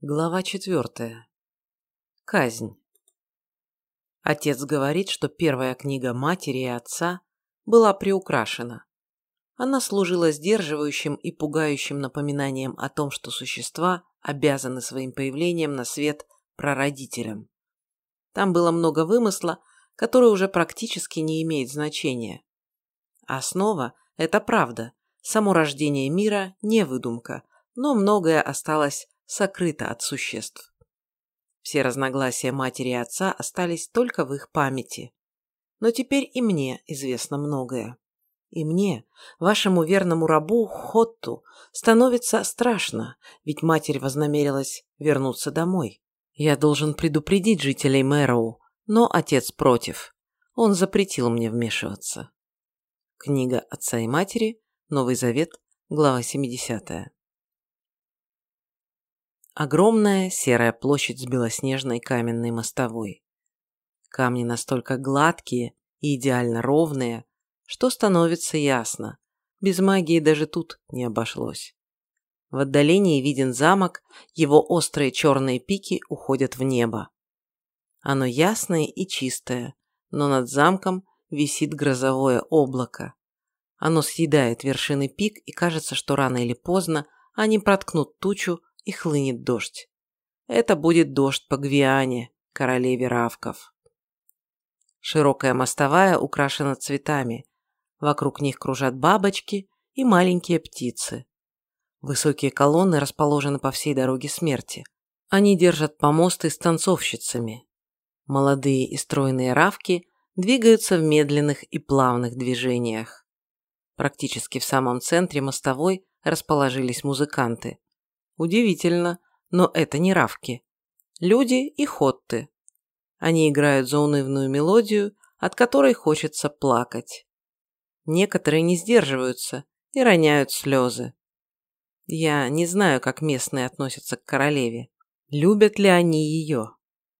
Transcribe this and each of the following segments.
Глава четвертая. Казнь. Отец говорит, что первая книга матери и отца была приукрашена. Она служила сдерживающим и пугающим напоминанием о том, что существа обязаны своим появлением на свет прародителям. Там было много вымысла, который уже практически не имеет значения. Основа – это правда, само рождение мира – не выдумка, но многое осталось сокрыто от существ. Все разногласия матери и отца остались только в их памяти. Но теперь и мне известно многое. И мне, вашему верному рабу Хотту, становится страшно, ведь матерь вознамерилась вернуться домой. Я должен предупредить жителей Мэроу, но отец против. Он запретил мне вмешиваться. Книга отца и матери, Новый Завет, глава 70. Огромная серая площадь с белоснежной каменной мостовой. Камни настолько гладкие и идеально ровные, что становится ясно. Без магии даже тут не обошлось. В отдалении виден замок, его острые черные пики уходят в небо. Оно ясное и чистое, но над замком висит грозовое облако. Оно съедает вершины пик, и кажется, что рано или поздно они проткнут тучу и хлынет дождь. Это будет дождь по Гвиане, королеве Равков. Широкая мостовая украшена цветами. Вокруг них кружат бабочки и маленькие птицы. Высокие колонны расположены по всей дороге смерти. Они держат помосты с танцовщицами. Молодые и стройные равки двигаются в медленных и плавных движениях. Практически в самом центре мостовой расположились музыканты. Удивительно, но это не равки. Люди и хотты. Они играют заунывную мелодию, от которой хочется плакать. Некоторые не сдерживаются и роняют слезы. Я не знаю, как местные относятся к королеве. Любят ли они ее?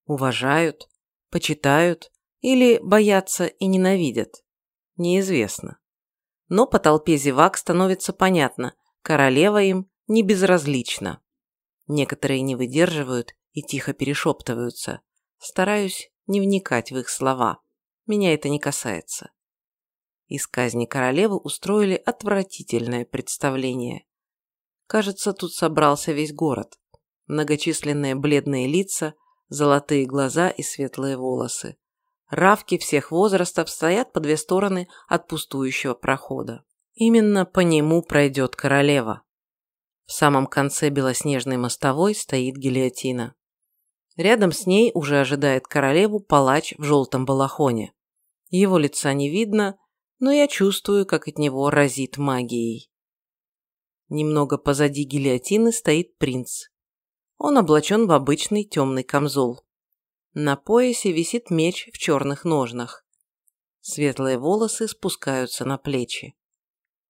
Уважают? Почитают? Или боятся и ненавидят? Неизвестно. Но по толпе зевак становится понятно, королева им не безразлично. Некоторые не выдерживают и тихо перешептываются. Стараюсь не вникать в их слова. Меня это не касается. Из казни королевы устроили отвратительное представление. Кажется, тут собрался весь город. Многочисленные бледные лица, золотые глаза и светлые волосы. Равки всех возрастов стоят по две стороны от пустующего прохода. Именно по нему пройдет королева. В самом конце белоснежной мостовой стоит гильотина. Рядом с ней уже ожидает королеву палач в желтом балахоне. Его лица не видно, но я чувствую, как от него разит магией. Немного позади гильотины стоит принц. Он облачен в обычный темный камзол. На поясе висит меч в черных ножнах. Светлые волосы спускаются на плечи.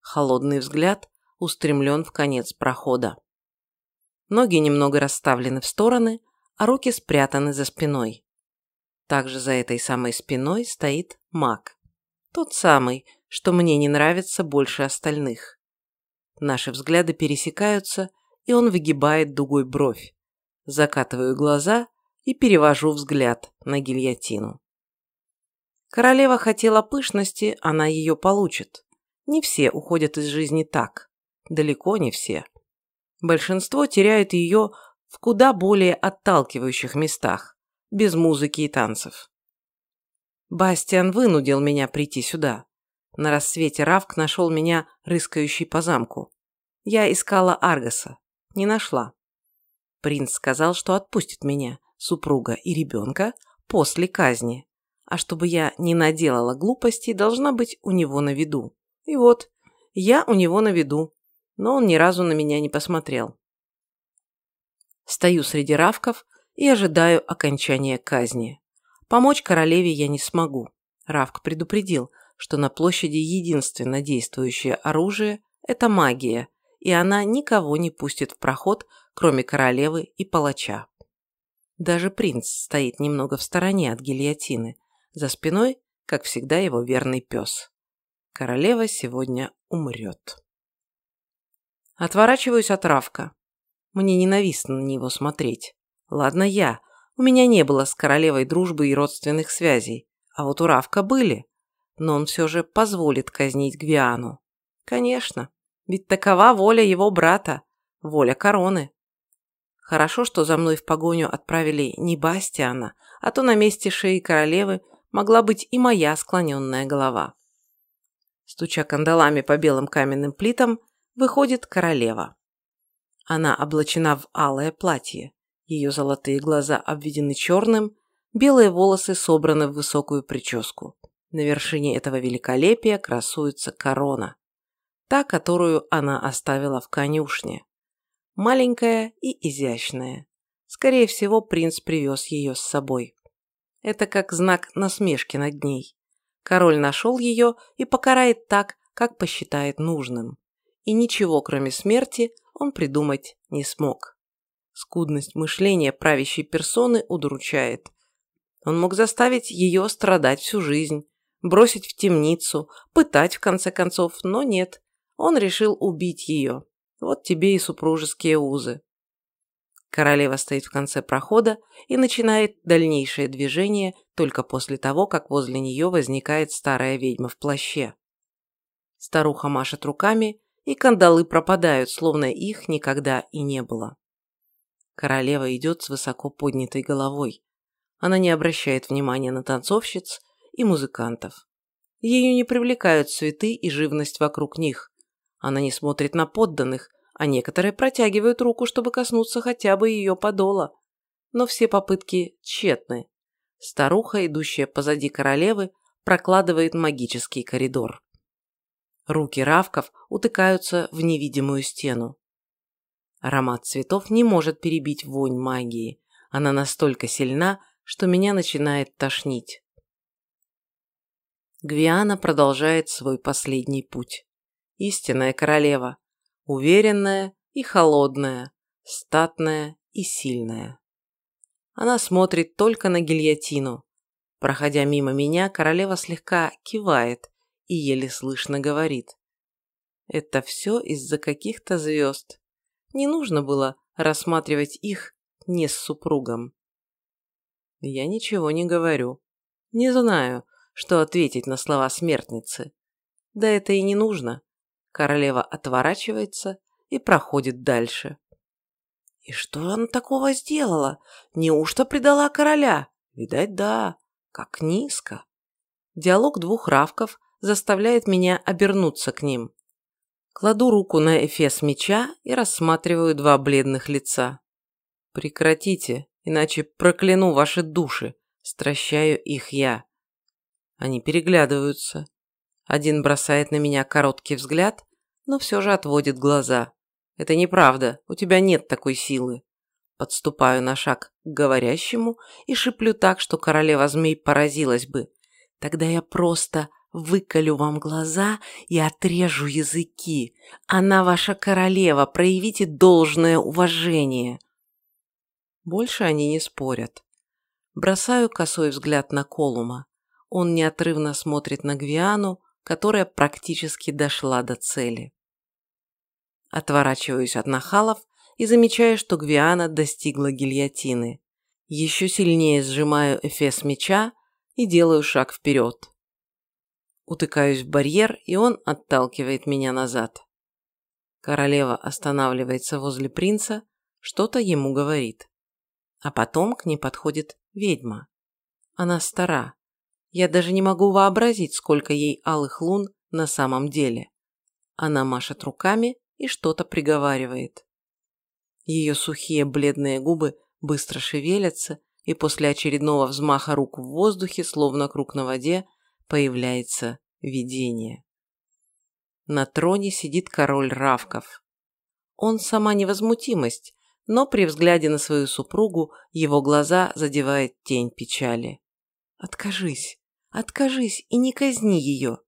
Холодный взгляд устремлен в конец прохода. Ноги немного расставлены в стороны, а руки спрятаны за спиной. Также за этой самой спиной стоит маг. Тот самый, что мне не нравится больше остальных. Наши взгляды пересекаются, и он выгибает дугой бровь. Закатываю глаза и перевожу взгляд на гильотину. Королева хотела пышности, она ее получит. Не все уходят из жизни так далеко не все. Большинство теряют ее в куда более отталкивающих местах, без музыки и танцев. Бастиан вынудил меня прийти сюда. На рассвете Равк нашел меня рыскающий по замку. Я искала Аргаса. Не нашла. Принц сказал, что отпустит меня, супруга и ребенка, после казни. А чтобы я не наделала глупостей, должна быть у него на виду. И вот, я у него на виду, но он ни разу на меня не посмотрел. Стою среди равков и ожидаю окончания казни. Помочь королеве я не смогу. Равк предупредил, что на площади единственно действующее оружие – это магия, и она никого не пустит в проход, кроме королевы и палача. Даже принц стоит немного в стороне от гильотины, за спиной, как всегда, его верный пес. Королева сегодня умрет. Отворачиваюсь от Равка. Мне ненавистно на него смотреть. Ладно я, у меня не было с королевой дружбы и родственных связей, а вот у Равка были. Но он все же позволит казнить Гвиану. Конечно, ведь такова воля его брата, воля короны. Хорошо, что за мной в погоню отправили не Бастиана, а то на месте шеи королевы могла быть и моя склоненная голова. Стуча кандалами по белым каменным плитам, выходит королева. Она облачена в алое платье. Ее золотые глаза обведены черным, белые волосы собраны в высокую прическу. На вершине этого великолепия красуется корона. Та, которую она оставила в конюшне. Маленькая и изящная. Скорее всего, принц привез ее с собой. Это как знак насмешки над ней. Король нашел ее и покарает так, как посчитает нужным. И ничего, кроме смерти, он придумать не смог. Скудность мышления правящей персоны удручает. Он мог заставить ее страдать всю жизнь, бросить в темницу, пытать в конце концов, но нет. Он решил убить ее. Вот тебе и супружеские узы. Королева стоит в конце прохода и начинает дальнейшее движение только после того, как возле нее возникает старая ведьма в плаще. Старуха машет руками, и кандалы пропадают, словно их никогда и не было. Королева идет с высоко поднятой головой. Она не обращает внимания на танцовщиц и музыкантов. Ее не привлекают цветы и живность вокруг них. Она не смотрит на подданных, а некоторые протягивают руку, чтобы коснуться хотя бы ее подола. Но все попытки тщетны. Старуха, идущая позади королевы, прокладывает магический коридор. Руки равков утыкаются в невидимую стену. Аромат цветов не может перебить вонь магии. Она настолько сильна, что меня начинает тошнить. Гвиана продолжает свой последний путь. Истинная королева, уверенная и холодная, статная и сильная. Она смотрит только на гильотину. Проходя мимо меня, королева слегка кивает и еле слышно говорит. Это все из-за каких-то звезд. Не нужно было рассматривать их не с супругом. Я ничего не говорю. Не знаю, что ответить на слова смертницы. Да это и не нужно. Королева отворачивается и проходит дальше. И что она такого сделала? Неужто предала короля? Видать, да. Как низко. Диалог двух равков заставляет меня обернуться к ним. Кладу руку на эфес меча и рассматриваю два бледных лица. Прекратите, иначе прокляну ваши души, стращаю их я. Они переглядываются. Один бросает на меня короткий взгляд, но все же отводит глаза. Это неправда, у тебя нет такой силы. Подступаю на шаг к говорящему и шиплю так, что королева змей поразилась бы. Тогда я просто выколю вам глаза и отрежу языки. Она ваша королева, проявите должное уважение. Больше они не спорят. Бросаю косой взгляд на Колума. Он неотрывно смотрит на Гвиану, которая практически дошла до цели. Отворачиваюсь от нахалов и замечаю, что Гвиана достигла гильотины. Еще сильнее сжимаю эфес меча и делаю шаг вперед. Утыкаюсь в барьер, и он отталкивает меня назад. Королева останавливается возле принца, что-то ему говорит. А потом к ней подходит ведьма. Она стара, я даже не могу вообразить, сколько ей алых лун на самом деле. Она машет руками и что-то приговаривает. Ее сухие бледные губы быстро шевелятся, и после очередного взмаха рук в воздухе, словно круг на воде, появляется видение. На троне сидит король Равков. Он сама невозмутимость, но при взгляде на свою супругу его глаза задевает тень печали. Откажись, откажись и не казни ее.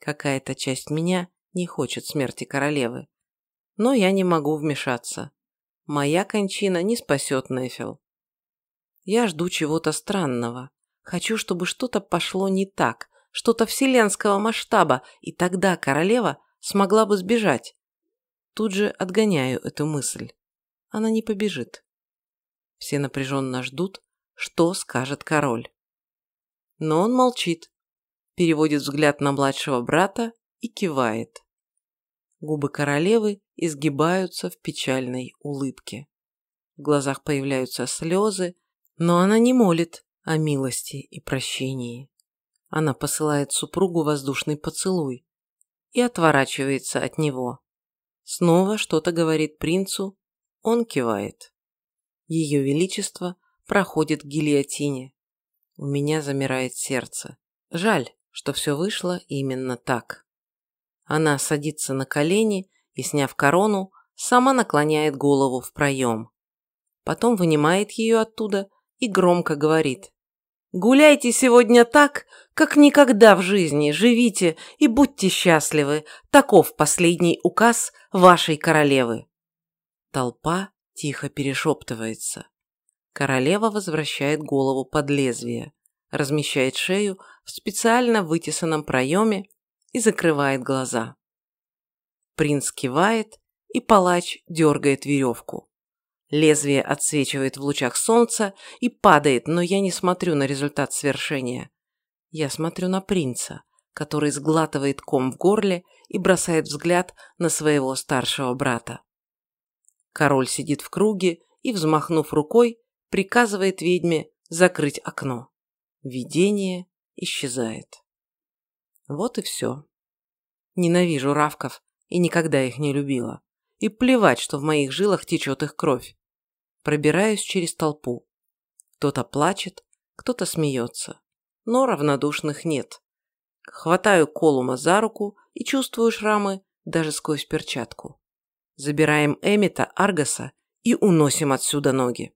Какая-то часть меня не хочет смерти королевы. Но я не могу вмешаться. Моя кончина не спасет Нефил. Я жду чего-то странного. Хочу, чтобы что-то пошло не так, что-то вселенского масштаба, и тогда королева смогла бы сбежать. Тут же отгоняю эту мысль. она не побежит. Все напряженно ждут, что скажет король. Но он молчит, переводит взгляд на младшего брата и кивает. Губы королевы изгибаются в печальной улыбке. В глазах появляются слезы, но она не молит о милости и прощении. Она посылает супругу воздушный поцелуй и отворачивается от него. Снова что-то говорит принцу, он кивает. Ее Величество проходит к гильотине. У меня замирает сердце. Жаль, что все вышло именно так. Она садится на колени и, сняв корону, сама наклоняет голову в проем. Потом вынимает ее оттуда и громко говорит. «Гуляйте сегодня так, как никогда в жизни, живите и будьте счастливы. Таков последний указ вашей королевы». Толпа тихо перешептывается. Королева возвращает голову под лезвие, размещает шею в специально вытесанном проеме и закрывает глаза. Принц кивает, и палач дергает веревку. Лезвие отсвечивает в лучах солнца и падает, но я не смотрю на результат свершения. Я смотрю на принца, который сглатывает ком в горле и бросает взгляд на своего старшего брата. Король сидит в круге и, взмахнув рукой, приказывает ведьме закрыть окно. Видение исчезает. Вот и все. Ненавижу равков и никогда их не любила. И плевать, что в моих жилах течет их кровь. Пробираюсь через толпу. Кто-то плачет, кто-то смеется но равнодушных нет. Хватаю Колума за руку и чувствую шрамы даже сквозь перчатку. Забираем Эмита, Аргаса и уносим отсюда ноги.